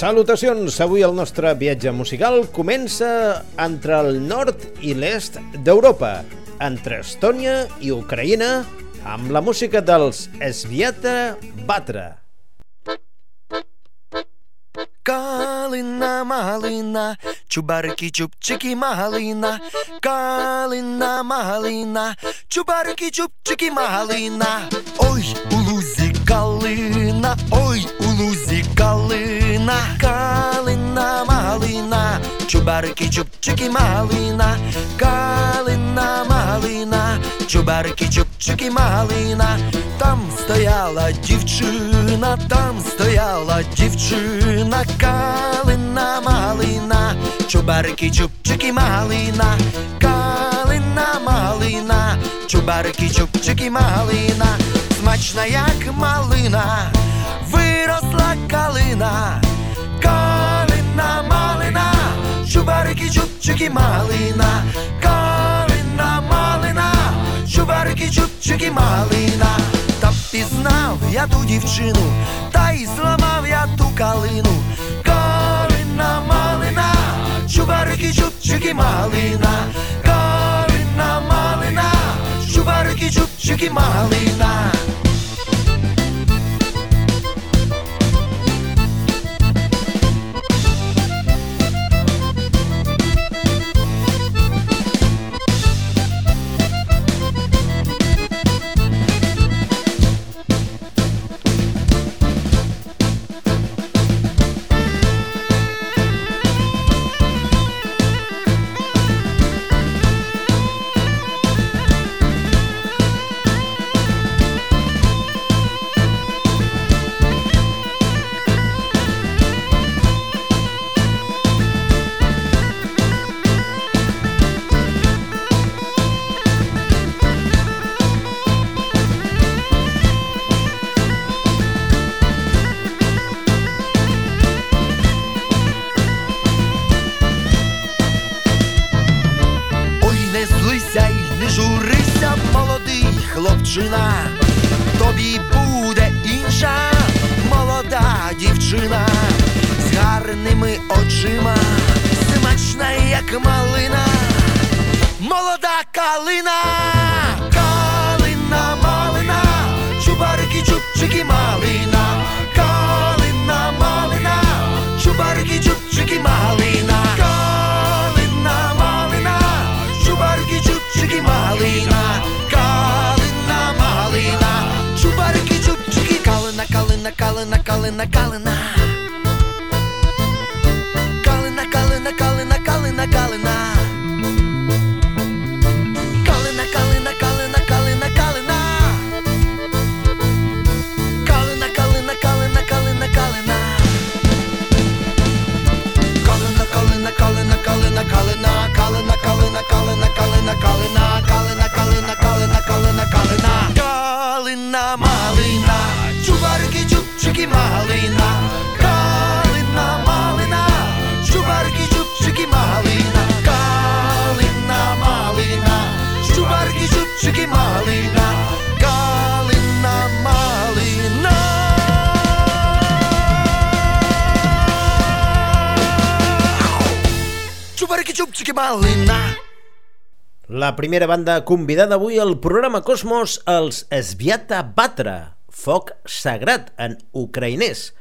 Salutacions! Avui el nostre viatge musical comença entre el nord i l'est d'Europa, entre Estònia i Ucraïna, amb la música dels Esviata Batra. Калина малина, чубарики чубчики малина, калина малина, чубарики чубчики малина. Ой, у лузі калина, ой, у лузі калина, калина малина, чубарики чубчики малина, калина малина, чубарики чубчики малина. Там стояла дівчина, там стояла дівчина, калина малина, чубарики чубчики малина, калина малина, чубарики чубчики малина, смачна як малина, виросла калина, калина малина, чубарики чубчики малина, калина малина, чубарики чубчики малина. Та пізнав я ту дівчину, та й зламав я ту калину. Калина малина, чубарики чубчики малина, Микитчук, Щуки Малина. Хлопчина, тобі буде інша молода дівчина з гарними очима, смачна, як малина, молода калина, калина малина, чубарики чубчики малина, калина малина, чубарики чубчики малина, калина малина, чубарики чубчики малина, калина, калина, калина, калина. Калина, калина, калина, калина, que malina. La primera banda convidada avui al programa Cosmos, els Esbiata Batra, foc sagrat en ucraïnès.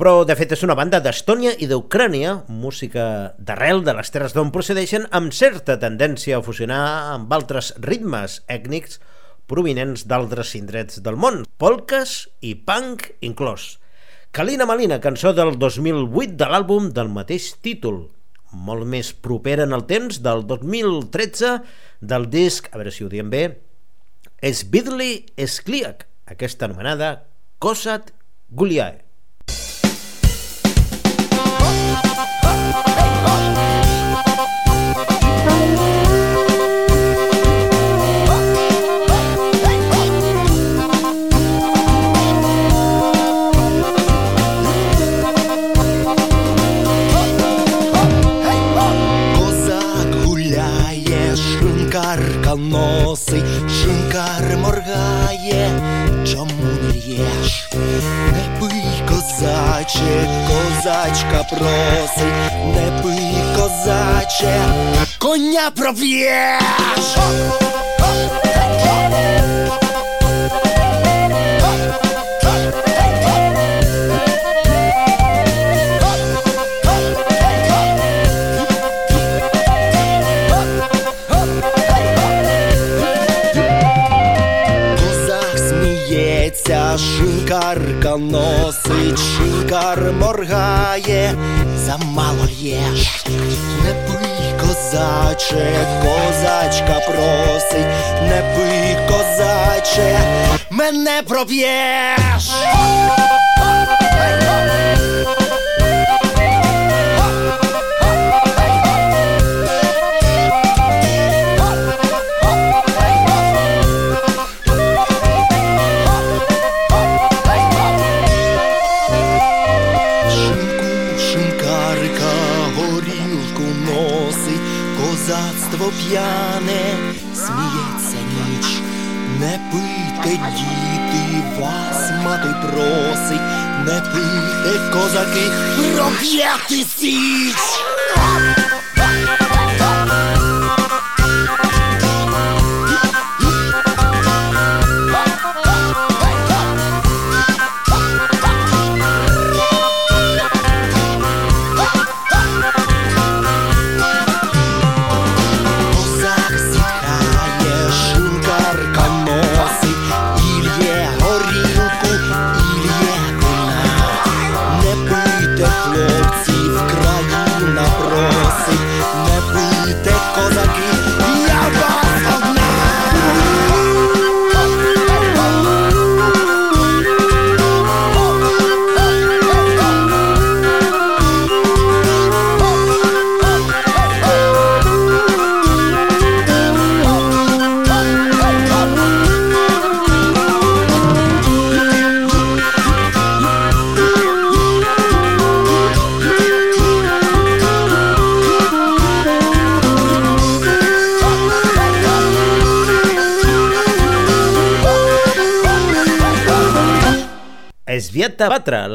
Però, de fet, és una banda d'Estònia i d'Ucrània, música d'arrel de les terres d'on procedeixen, amb certa tendència a fusionar amb altres ritmes ètnics provinents d'altres indrets del món, polques i punk inclòs. Kalina Malina, cançó del 2008 de l'àlbum del mateix títol, molt més propera en el temps, del 2013, del disc, a veure si ho diem bé, Svidli Skliak, aquesta anomenada Kosat Guliae. Носить, шинкар моргає, чому не єш? Не пий, козаче, козачка просить, не пий, козаче, коня проб'єш! Шинкарка носить, шинкар моргає, замало є. не пий, козаче, козачка просить, не пий, козаче, мене проб'єш.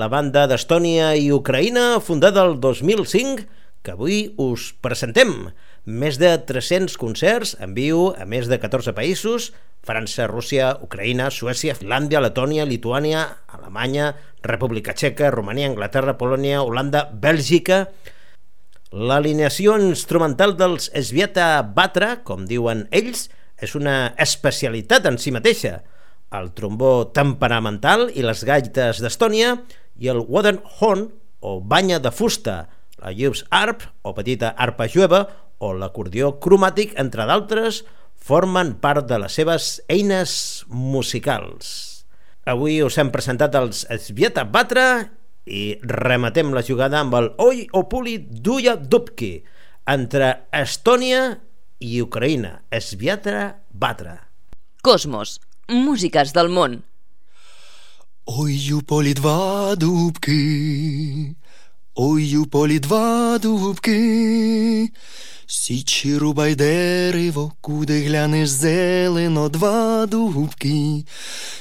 La banda d'Estònia i Ucraïna, fundada el 2005, que avui us presentem. Més de 300 concerts en viu a més de 14 països, França, Rússia, Ucraïna, Suècia, Finlàndia, Letònia, Lituània, Alemanya, República Txeca, Romania, Anglaterra, Polònia, Holanda, Bèlgica... L'alineació instrumental dels Svieta Batra, com diuen ells, és una especialitat en si mateixa – el trombó temperamental i les gaites d'Estònia i el wooden horn o banya de fusta, la Jubes Arp o petita arpa jueva o l'acordió cromàtic, entre d'altres, formen part de les seves eines musicals. Avui us hem presentat els Svieta Batra i rematem la jugada amb el Oi Opuli Duya Dubki entre Estònia i Ucraïna. Svieta Batra. Cosmos, Músiques del món. Ой, у полі два дубки, ой, у полі два дубки, Січі рубай дерево, куди глянеш зелено два дубки,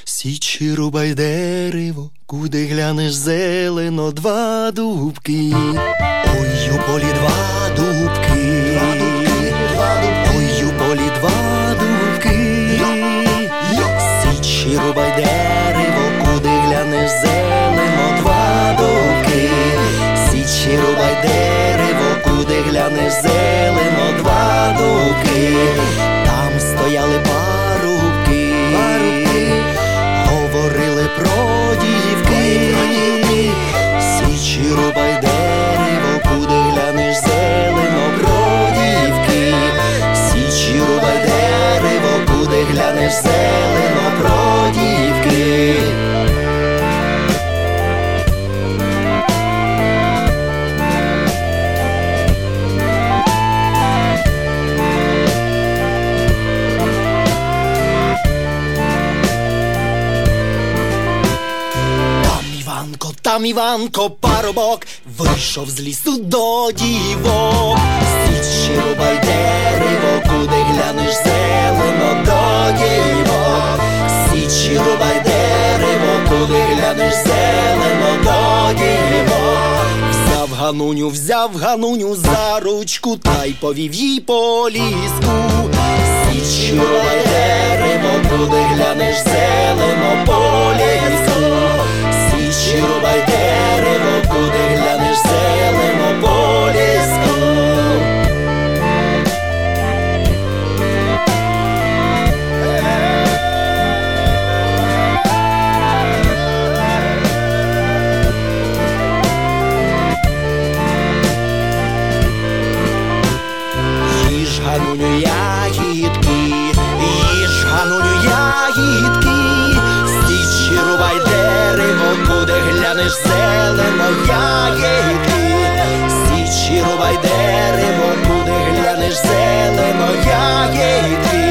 Січі рубай дерево, куди глянеш зелено два дубки, ой, у полі два дубки, там Іванко, парубок, вийшов з лісу до дівок. Січі рубай дерево, куди глянеш зелено до дівок. Січі рубай дерево, куди глянеш зелено до дівок. Взяв гануню, взяв гануню за ручку та й повів їй по ліску. Січі рубай дерево, куди глянеш зелено по ліску. Січі рубай дерево, куди глянеш зелено по ліску. Їж гануню ягідки, їж гануню ягідки, глянеш зелено ягідки, січі рубай дерево, буде. Глянеш зелено ягідки,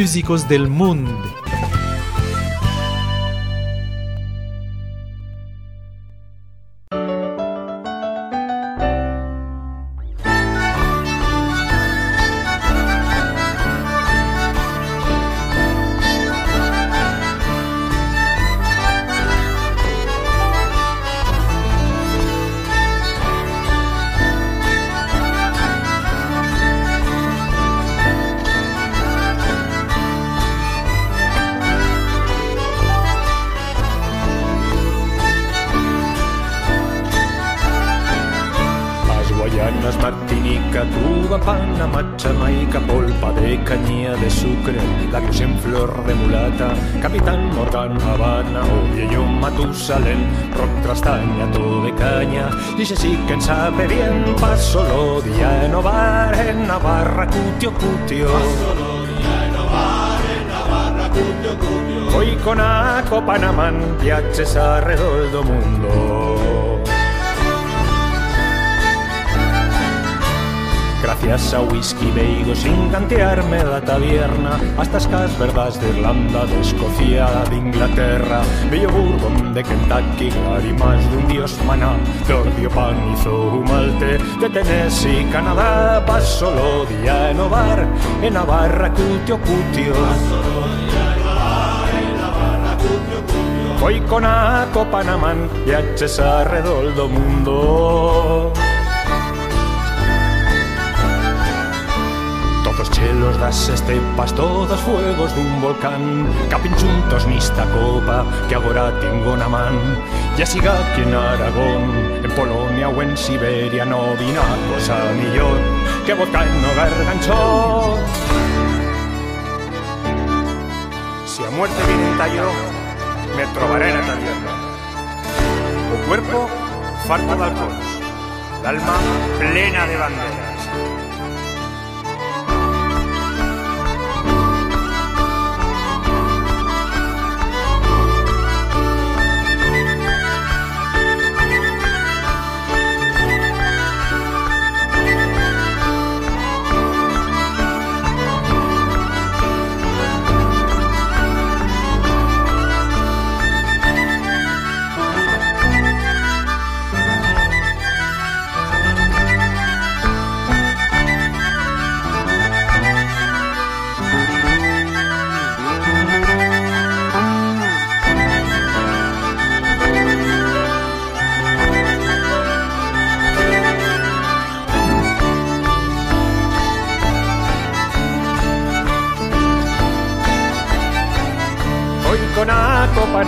músicos del mundo. Panamá, Jamaica, polpa de caña de sucre, labios en flor de mulata, Capitán Morgan, Habana, Oviedo, Matusalén, rock, trastaña, todo de caña, y se sí que sabe bien, paso lo día en bar en Navarra, cutio, cutio. Hoy con Aco Panamán viajes alrededor del mundo. Gracias a whisky veigo sin cantearme da taberna Hasta as cas verdas de Irlanda, de Escocia, de Inglaterra Bello Bourbon de Kentucky, lágrimas dun dios maná De ordio panizo malte de Tennessee, Canadá Paso lo día en Ovar, en Navarra, cutio, cutio. En Ovar, en Navarra, cutio, cutio. Foi con a Copa na man, viaches arredol do mundo. Chelos das estepas, todos fuegos dun volcán Capin xuntos nista copa que agora tengo na man Ya siga aquí en Aragón, en Polonia ou en Siberia No vina cosa millor que vodka no garganchó Si a muerte viene tallo, me trobaré en la tierra. O cuerpo farto de alcohol, el alma plena de banderas.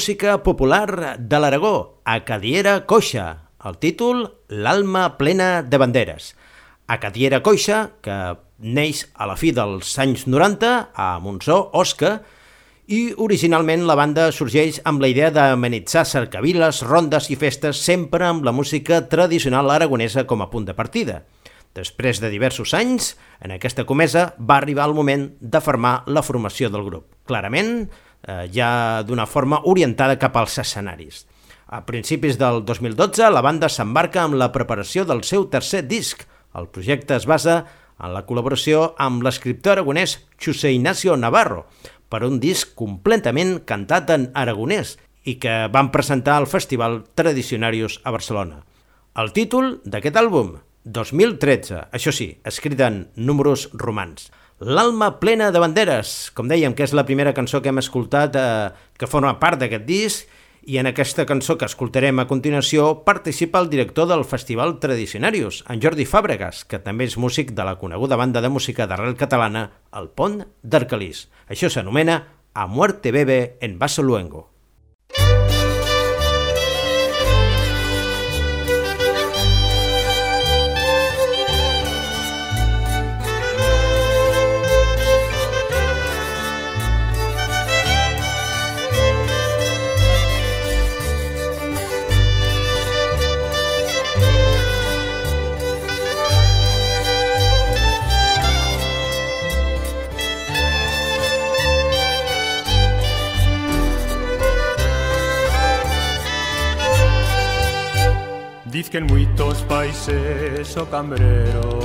Música popular de l'Aragó, Acadiera Coixa. El títol, L'alma plena de banderes. Acadiera Coixa, que neix a la fi dels anys 90 a Montsó, Osca, i originalment la banda sorgeix amb la idea d'amenitzar cercaviles, rondes i festes sempre amb la música tradicional aragonesa com a punt de partida. Després de diversos anys, en aquesta comesa va arribar el moment de formar la formació del grup. Clarament, eh, ja d'una forma orientada cap als escenaris. A principis del 2012, la banda s'embarca amb la preparació del seu tercer disc. El projecte es basa en la col·laboració amb l'escriptor aragonès José Ignacio Navarro per un disc completament cantat en aragonès i que van presentar al Festival Tradicionarius a Barcelona. El títol d'aquest àlbum, 2013, això sí, escrit en números romans. L'alma plena de banderes, com dèiem, que és la primera cançó que hem escoltat eh, que forma part d'aquest disc, i en aquesta cançó que escoltarem a continuació participa el director del Festival Tradicionarius, en Jordi Fàbregas, que també és músic de la coneguda banda de música d'arrel catalana, El Pont d'Arcalís. Això s'anomena A muerte bebe en vaso luengo. Diz que en muitos países o cambrero.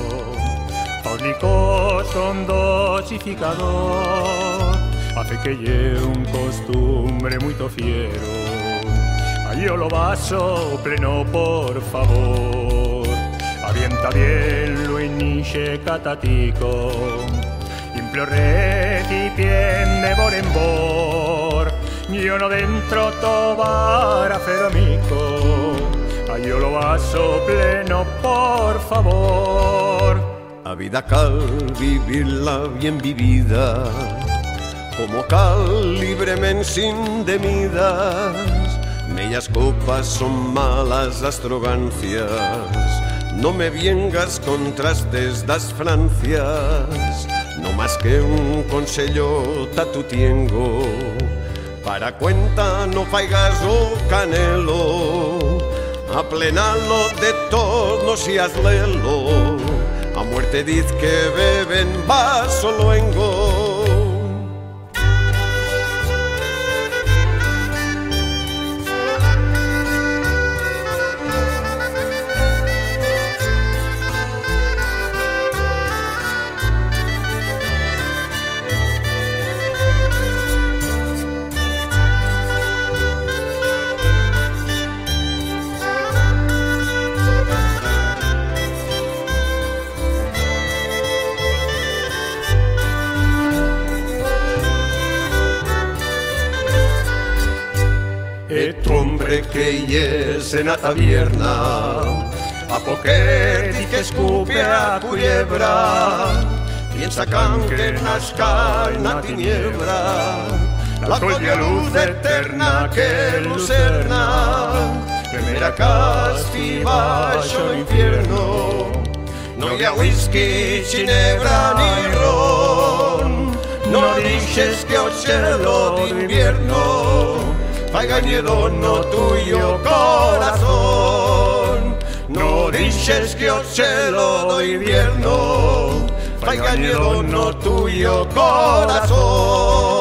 Licos son dosificador Hace que lle un costumbre muito fiero. Aí o lo vaso pleno por favor. Avienta bien lo iniche catatico. Limpio recipiente bor en bor. Yo no dentro tobar a amico Ay, yo lo vaso pleno, por favor. A vida cal vivirla bien vivida, como cal libremente sin demidas. Mellas copas son malas astrogancias, No me viengas con trastes das Francias, no más que un consello tatutiengo. Para cuenta no faigas o canelo, a plenalo de todo si lelo. A muerte diz que beben vaso luengo. Que hi és en la taverna a poquet i que escupe a culebra. Piensa que nazca en la tiniebla la colla luz eterna que lucerna. Primera castiga baixo infierno. No hi ha whisky, ginebra ni ron. No dices que el cielo de invierno Traiga miedo no tuyo corazón. No dices que el cielo de invierno traiga miedo no tuyo corazón.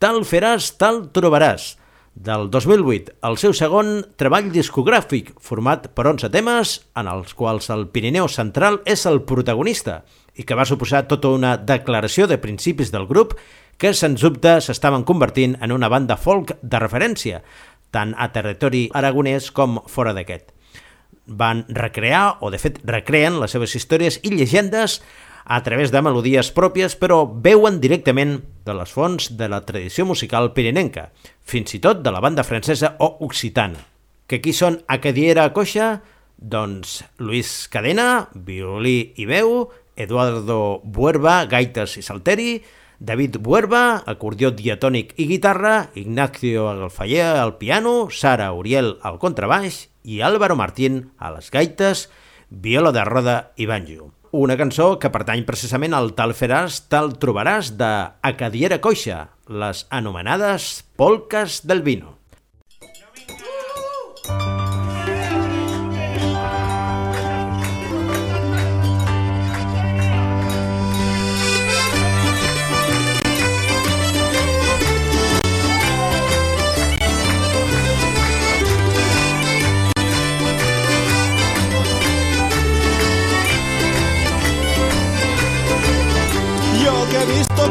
Tal faràs, tal trobaràs. Del 2008, el seu segon treball discogràfic, format per 11 temes, en els quals el Pirineu Central és el protagonista i que va suposar tota una declaració de principis del grup que, sens dubte, s'estaven convertint en una banda folk de referència, tant a territori aragonès com fora d'aquest. Van recrear, o de fet recreen, les seves històries i llegendes a través de melodies pròpies, però veuen directament de les fonts de la tradició musical pirinenca, fins i tot de la banda francesa o occitana. Que qui són Acadiera Coixa? Doncs Luis Cadena, violí i veu, Eduardo Buerba, gaites i salteri, David Buerba, acordió diatònic i guitarra, Ignacio Agalfaller al piano, Sara Uriel al contrabaix i Álvaro Martín a les gaites, viola de roda i banjo. Una cançó que pertany precisament al Tal faràs, tal trobaràs de Acadiera Coixa, les anomenades polques del vino.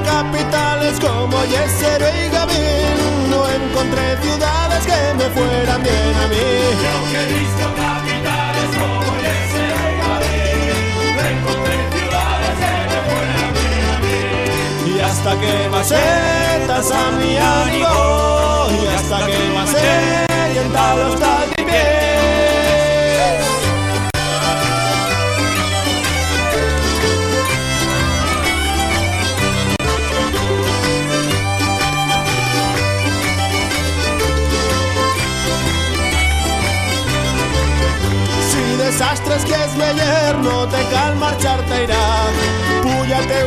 Capitales como Yesero y Gavín, no encontré ciudades que me fueran bien a mí. Yo que he visto capitales como Yesero y Gavín, no encontré ciudades que me fueran bien a mí. Y hasta que macetas a mi amigo, y hasta que macé y en tal tres que es l'ayer no te cal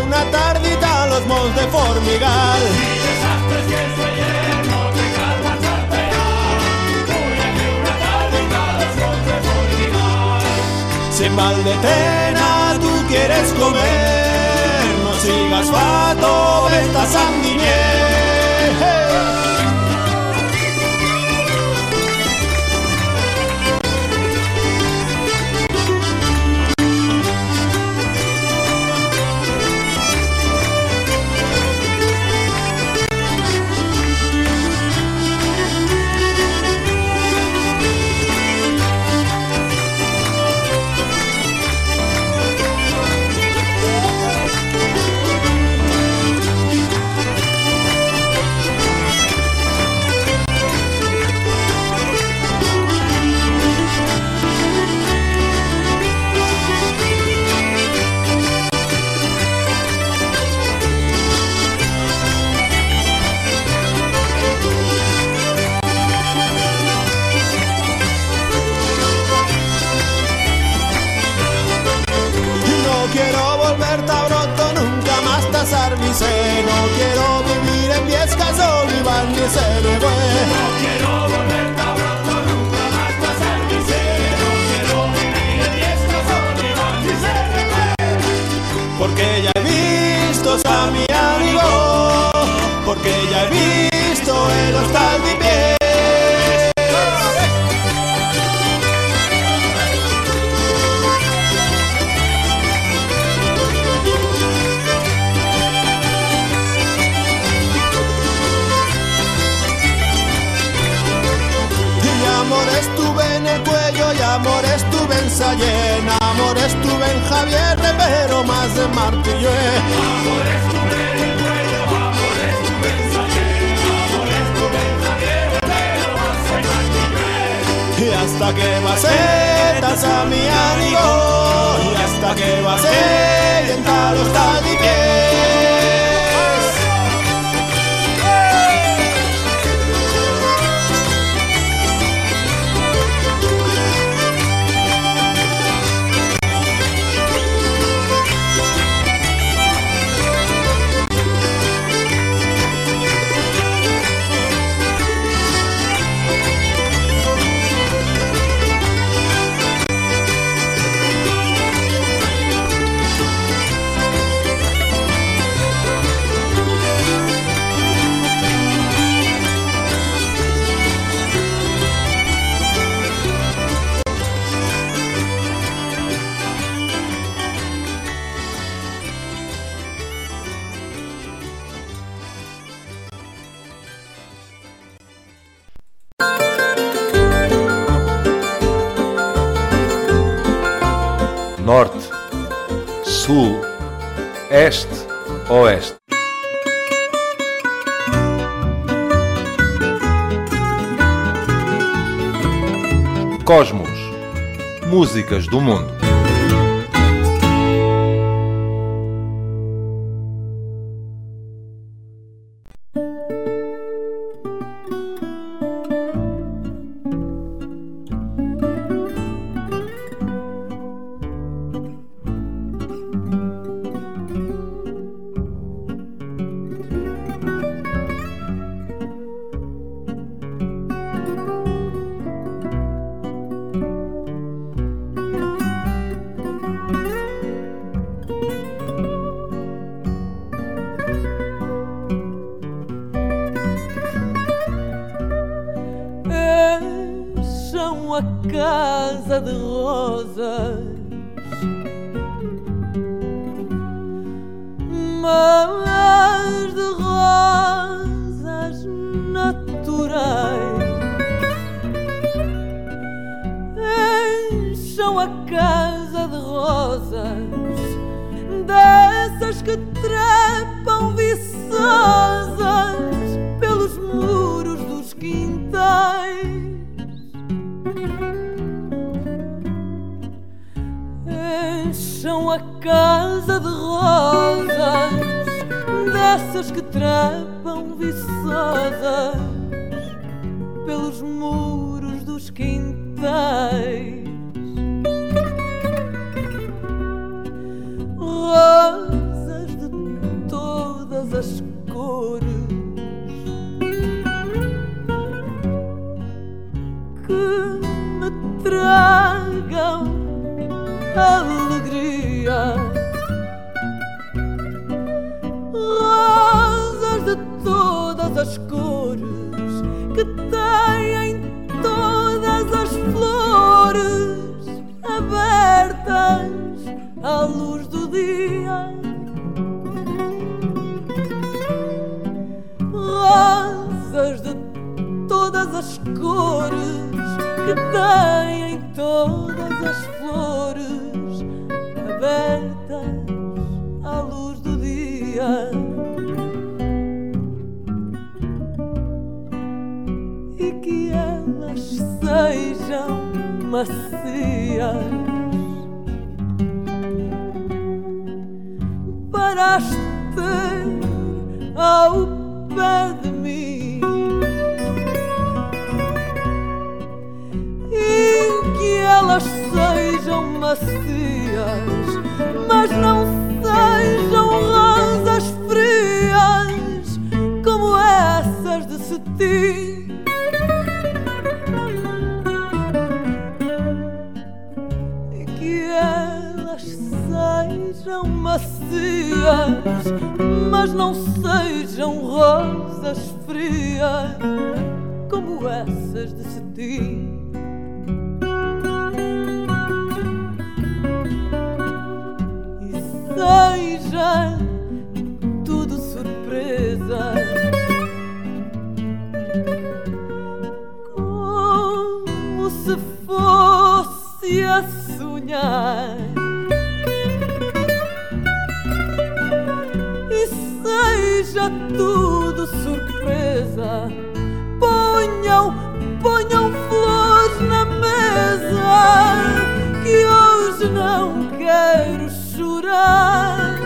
una tardita a los molts de Formigal. Si que te una tardita los Formigal. Si en Valdetena quieres comer, no sigas fato, esta sanguinier. No quiero vivir en Viescas, Olivar ni se me fue. No quiero volver tabroto, nunca más tasar mi seno. No quiero vivir en Viescas, Olivar ni se me fue. Porque ya he visto a mi amigo, porque ya he visto el hostal amor estuve en Javier, pero más de Martillé. Amor estuve en el cuello, amor estuve en Sayén, amor estuve en Javier, pero más de Martillé. Y hasta que macetas a mi amigo, y hasta que vacé en tal norte, sul, este, oeste. Cosmos, músicas do mundo. Dessas que trepam viçosas Pelos muros dos quintais Rosas as cores que me tragam alegria. Todas as cores que têm todas as flores abertas à luz do dia. Rosas de todas as cores que têm todas as flores abertas macias para as ter ao pé de mim. E que elas sejam macias, mas não sejam rosas frias como essas de cetim. Sejam macias, mas não sejam rosas frias como essas de cetim. E seja tudo surpresa. Como se fosse a sonhar. Seja tudo surpresa. Ponham, ponham flores na mesa. Que hoje não quero chorar.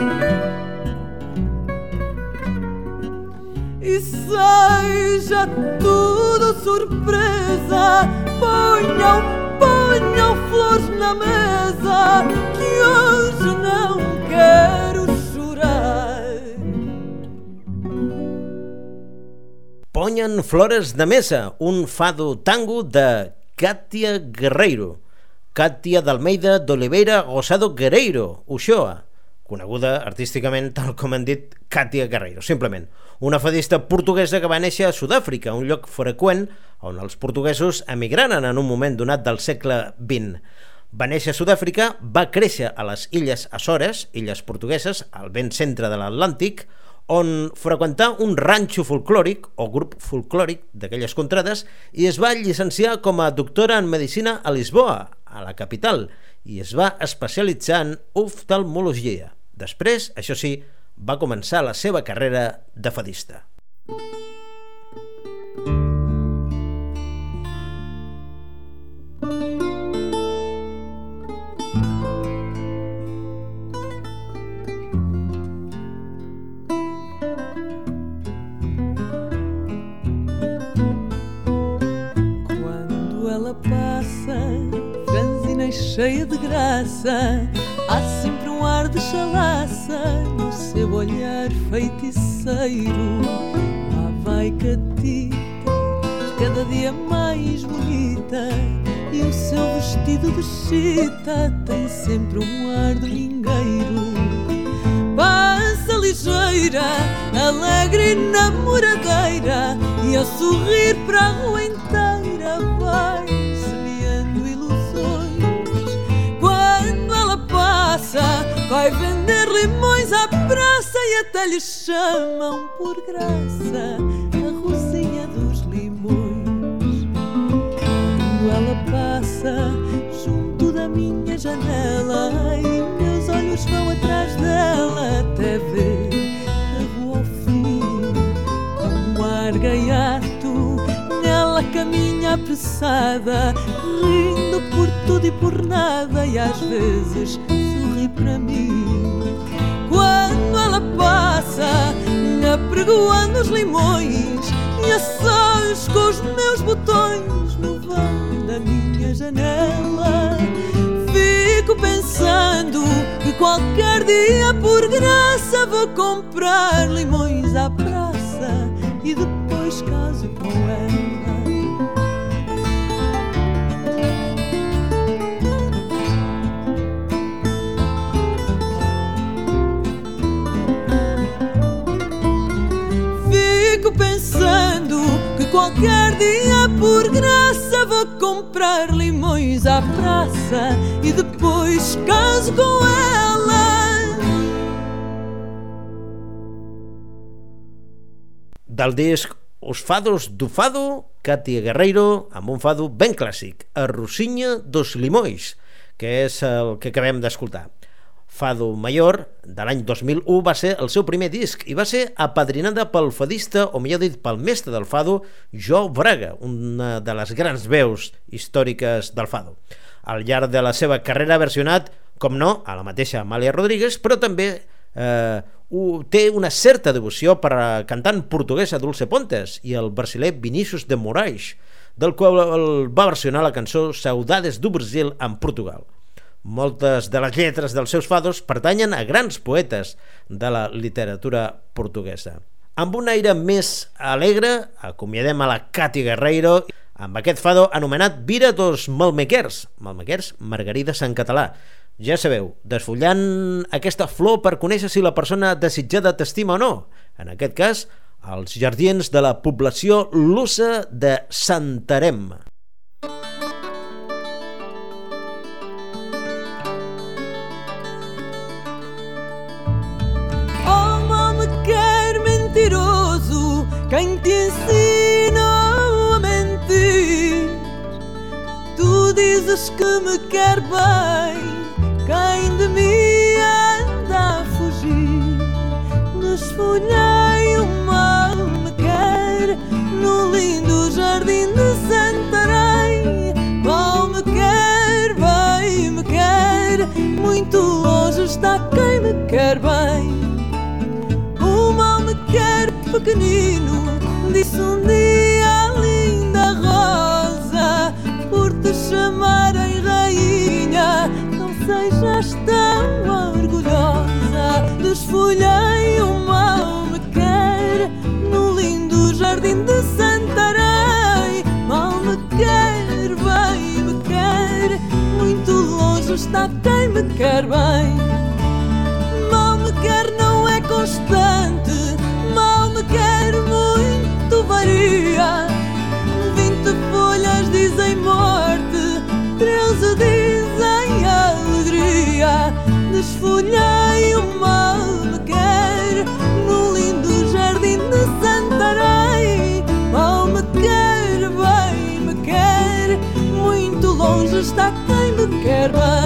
E seja tudo surpresa. Ponham, ponham flores na mesa. Que hoje não quero Ponyan Flores de Mesa, un fado tango de Katia Guerreiro. Katia d'Almeida d'Oliveira Gosado Guerreiro, Uxoa, coneguda artísticament tal com han dit Katia Guerreiro, simplement. Una fadista portuguesa que va néixer a Sud-àfrica, un lloc freqüent on els portuguesos emigraren en un moment donat del segle XX. Va néixer a Sud-àfrica, va créixer a les Illes Açores, illes portugueses, al vent centre de l'Atlàntic, on freqüentà un ranxo folclòric o grup folclòric d'aquelles contrades i es va llicenciar com a doctora en Medicina a Lisboa, a la capital, i es va especialitzar en oftalmologia. Després, això sí, va començar la seva carrera de fadista. Quando há sempre um ar de chalaça no seu olhar feiticeiro. Lá vai catita, cada dia mais bonita, e o seu vestido de chita tem sempre um ar domingueiro. Passa ligeira, alegre e namoradeira E a sorrir para a rua inteira vai vender limões à praça E até lhe chamam por graça a Rosinha dos Limões. Quando ela passa junto da minha janela E meus olhos vão atrás dela até ver a rua ao fim Com um ar gaiato Nela caminha apressada Rindo por tudo e por nada E às vezes sorri para mim Passa Apregoando os limões E a sós com os meus botões No vão da minha janela. Fico pensando que qualquer dia, por graça, vou comprar limões à à praça e depois caso com ela. Del disc Os Fados do Fado, Katia Guerreiro, amb un fado ben clàssic, A Rossinya dos Limões, que és el que acabem d'escoltar. Fado Mayor, de l'any 2001, va ser el seu primer disc i va ser apadrinada pel fadista, o millor dit, pel mestre del fado, Jo Braga, una de les grans veus històriques del fado. Al llarg de la seva carrera ha versionat, com no, a la mateixa Amàlia Rodríguez, però també eh, té una certa devoció per a cantant portuguesa Dulce Pontes i el brasiler Vinícius de Moraes, del qual va versionar la cançó Saudades do Brasil en Portugal. Moltes de les lletres dels seus fados pertanyen a grans poetes de la literatura portuguesa. Amb un aire més alegre, acomiadem a la Cati Guerreiro amb aquest fado anomenat Vira dos Malmequers, Malmequers, margarides en català. Ja sabeu, desfullant aquesta flor per conèixer si la persona desitjada t'estima o no. En aquest cas, als jardins de la població lusa de Santarem. Oh, quem te ensina a mentir? Tu dizes que me quer bem, quem de mim anda a fugir? Desfolhei o mal me quer no lindo jardim de Santarém. Mal me quer, bem me quer, muito longe está quem me quer bem. Pequenino, disse um dia linda rosa, por te chamarem rainha, não sejas tão orgulhosa. Desfolhei o mal me quer no lindo jardim de Santarém. Mal me quer, bem me quer, muito longe está quem me quer bem. Mal me quer não é constante, Vinte folhas dizem morte, treze dizem alegria. Desfolhei o mal me quer no lindo jardim de Santarém. Mal me quer, bem me quer, muito longe está quem me quer bem.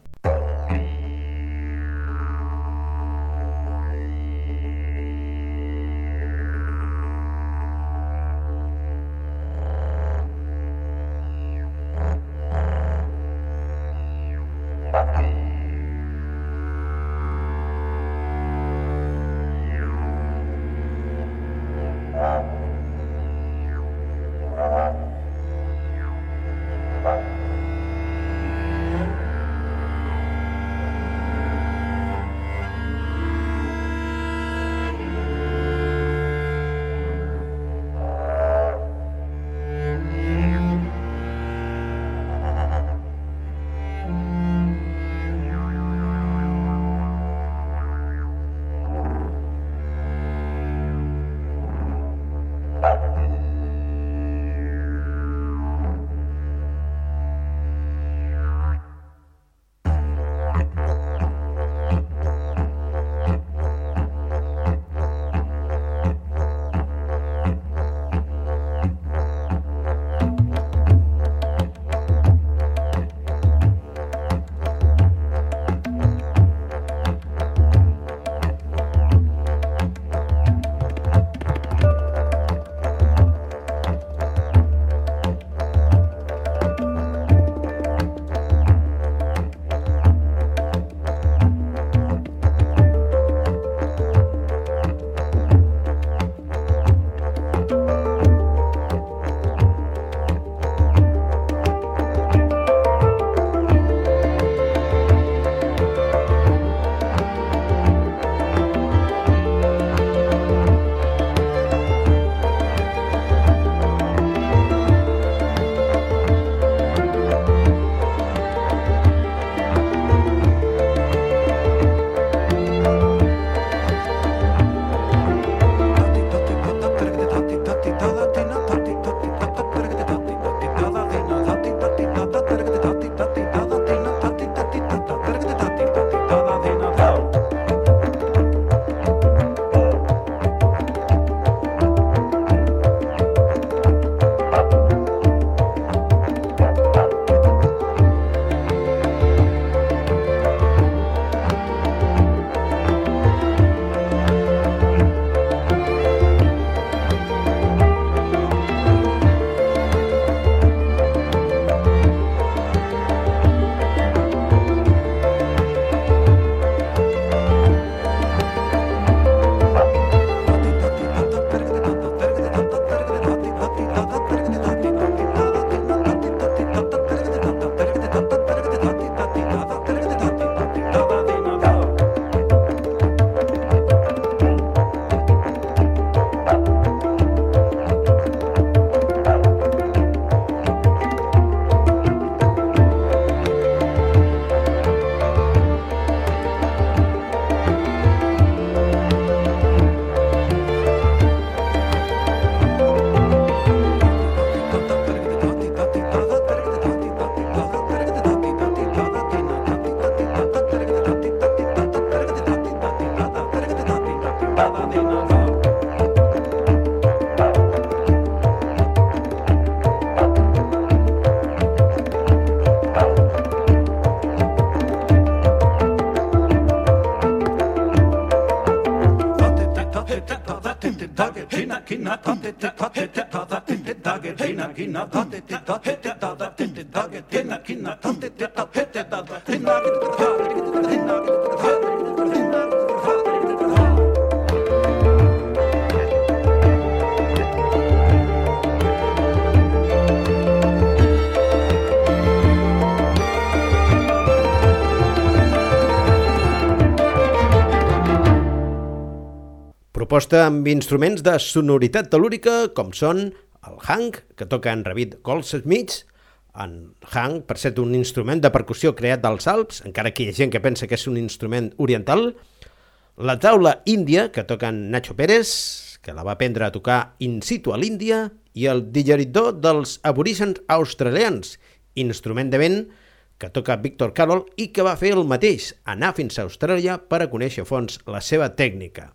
Proposta amb instruments de sonoritat telúrica com són el hang, que toca en David Goldsmith, en hang, per ser un instrument de percussió creat dels Alps, encara que hi ha gent que pensa que és un instrument oriental, la taula índia, que toca en Nacho Pérez, que la va aprendre a tocar in situ a l'Índia, i el digeridor dels aborígens australians, instrument de vent que toca Víctor Carroll i que va fer el mateix, anar fins a Austràlia per a conèixer a fons la seva tècnica.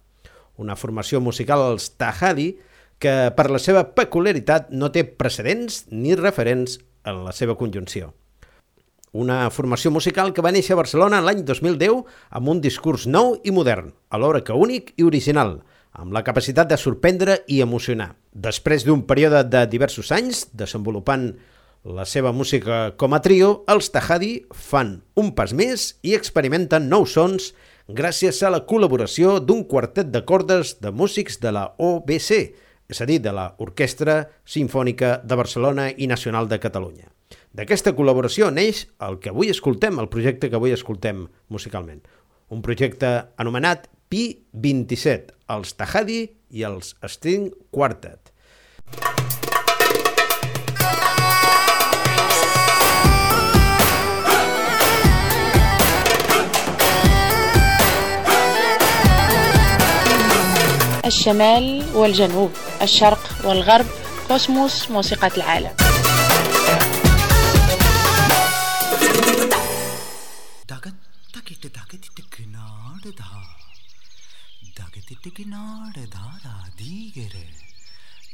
Una formació musical als Tahadi que per la seva peculiaritat no té precedents ni referents en la seva conjunció. Una formació musical que va néixer a Barcelona l'any 2010 amb un discurs nou i modern, alhora que únic i original, amb la capacitat de sorprendre i emocionar. Després d'un període de diversos anys desenvolupant la seva música com a trio, els Tahadi fan un pas més i experimenten nous sons gràcies a la col·laboració d'un quartet de cordes de músics de la OBC, és a dir, de la Orquestra Simfònica de Barcelona i Nacional de Catalunya. D'aquesta col·laboració neix el que avui escoltem, el projecte que avui escoltem musicalment. Un projecte anomenat Pi 27, els Tahadi i els String Quartet. الشمال والجنوب الشرق والغرب كوسموس موسيقى العالم.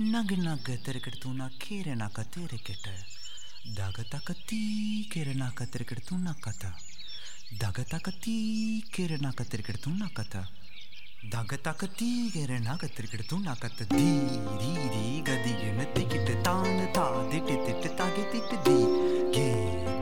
නග නග තෙරකටතුනා කේරණක තෙරකට දගතක තී කෙරණක දඟ තක තීගෙරෙන ගතරිකට තුනකත දීරීදී ගදිගෙන තිකිට තාන තා දෙටි තෙට තගෙතිට දීගේ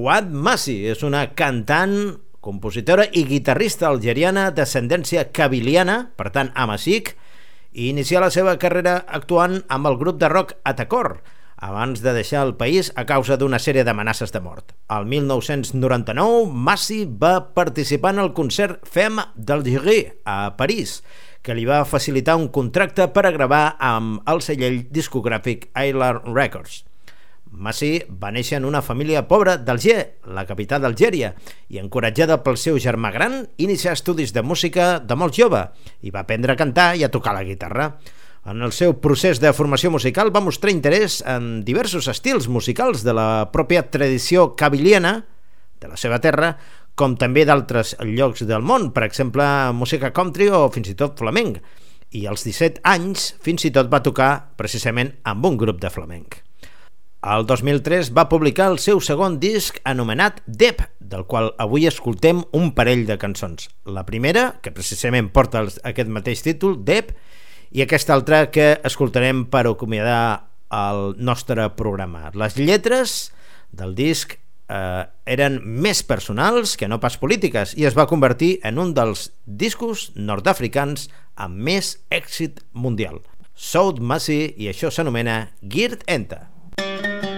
Souad Massi és una cantant, compositora i guitarrista algeriana d'ascendència cabiliana, per tant amazic, i inicià la seva carrera actuant amb el grup de rock Atacor, abans de deixar el país a causa d'una sèrie d'amenaces de mort. Al 1999, Massi va participar en el concert Femme d'Algérie a París, que li va facilitar un contracte per a gravar amb el cellell discogràfic Island Records. Massi va néixer en una família pobra d'Alger, la capital d'Algèria, i encoratjada pel seu germà gran, inicià estudis de música de molt jove i va aprendre a cantar i a tocar la guitarra. En el seu procés de formació musical va mostrar interès en diversos estils musicals de la pròpia tradició cabiliana de la seva terra, com també d'altres llocs del món, per exemple, música country o fins i tot flamenc. I als 17 anys fins i tot va tocar precisament amb un grup de flamenc. El 2003 va publicar el seu segon disc anomenat Dep, del qual avui escoltem un parell de cançons. La primera, que precisament porta aquest mateix títol, Dep, i aquesta altra que escoltarem per acomiadar el nostre programa. Les lletres del disc eh, eren més personals que no pas polítiques i es va convertir en un dels discos nord-africans amb més èxit mundial. South Massey i això s'anomena Girt Enta. Thank you.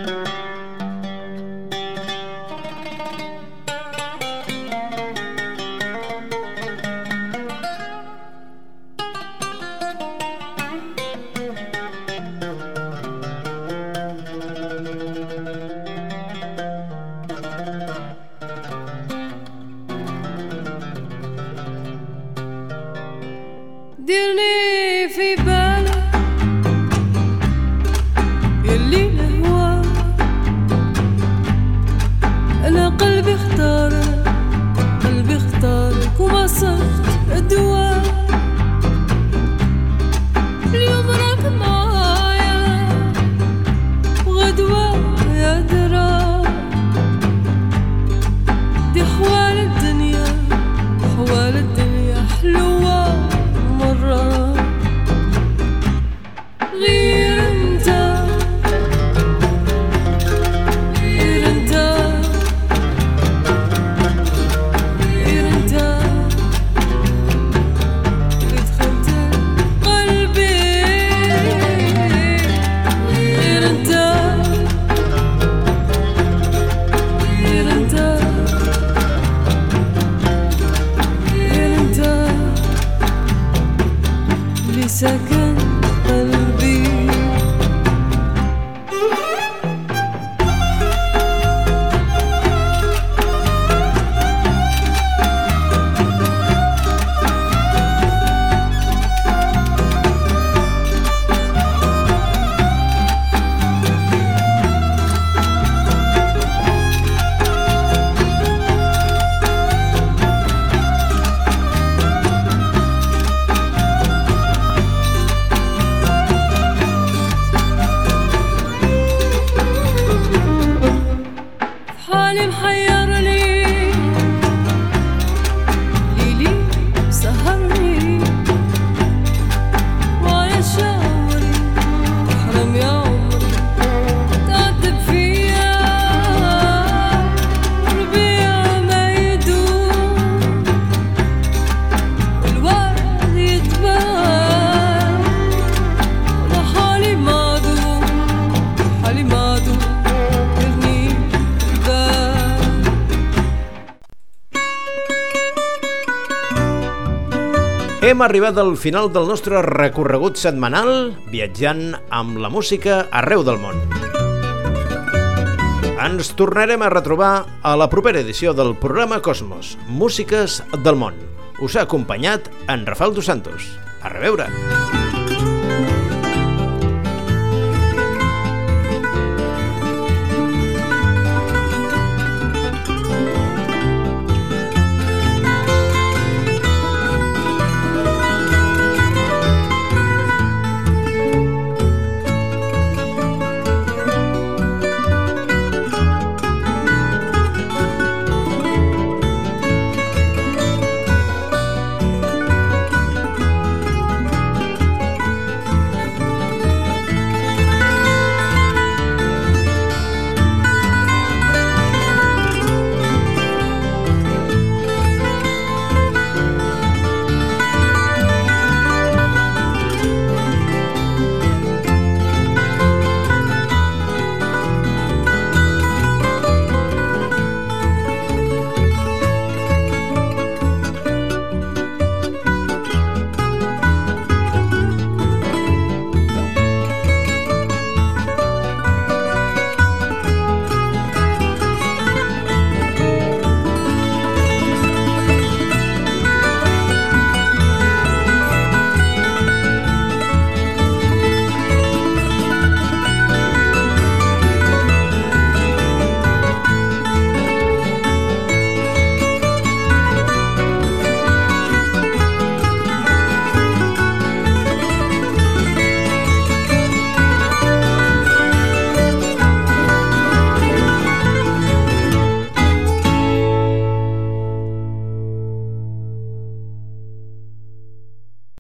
Hem arribat al final del nostre recorregut setmanal viatjant amb la música arreu del món. Ens tornarem a retrobar a la propera edició del programa Cosmos, Músiques del món. Us ha acompanyat en Rafael Dos Santos. A reveure!